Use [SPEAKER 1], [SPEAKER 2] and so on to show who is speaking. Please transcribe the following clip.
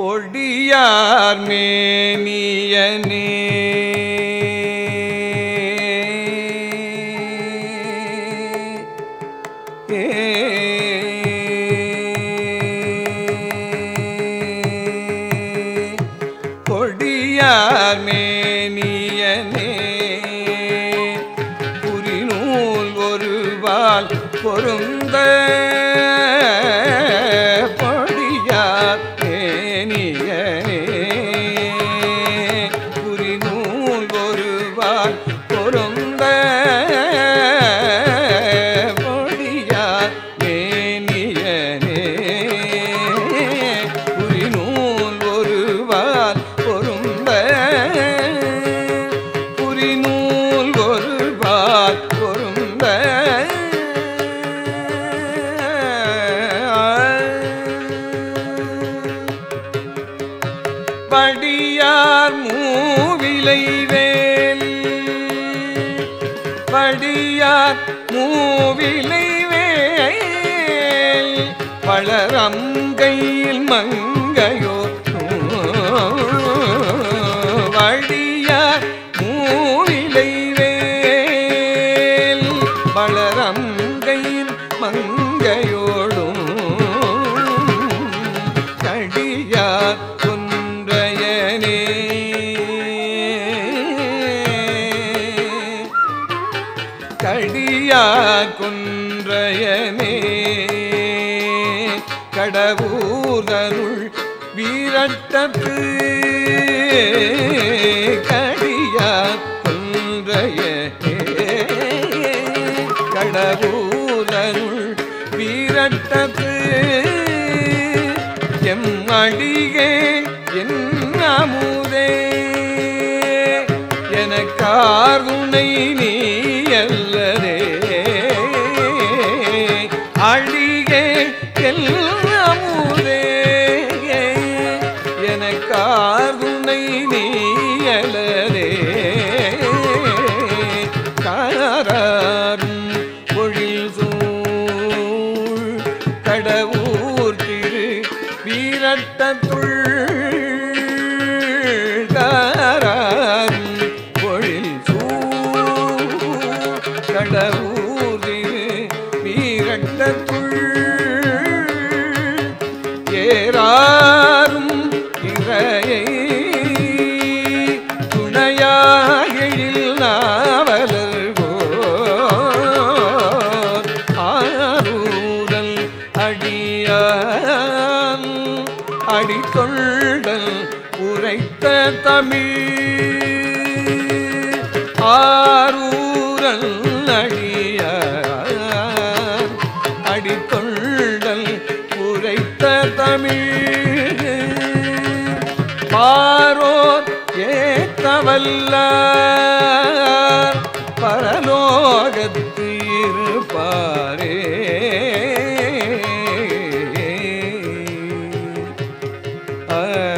[SPEAKER 1] பொடியார் மேனியனே. கொடியார் மேனியனே. புரிநூல் ஒருவால் பொருந்த படியார் மூவிலை வேல். படியார் மூவிலை வேல். பளரங்கையில் மங்கையோ வழியார் மூவிலை வேல். பளரங்கையில் மங்கையோடும் ஐயா குன்றையனே. கடவுதருள் வீரட்டத்து கடியா குன்றையனே. கடவுதருள் வீரட்டத்து எம் அடிகே என் அமுதே. எனக்கார்குணை நீ அல்லதே காராரும் பொழில் சூழ் கடவுர் திரு வீரட்டத்துள் காராரும் பொழில் சூழ் கடவுர் அடித்தொள்கள் உரைத்த தமிழ். ஆரூரல் அடிய அடித்தொள்கள் உரைத்த தமிழ். பாரோர் ஏத்தவல்ல பரலோகத்து Hare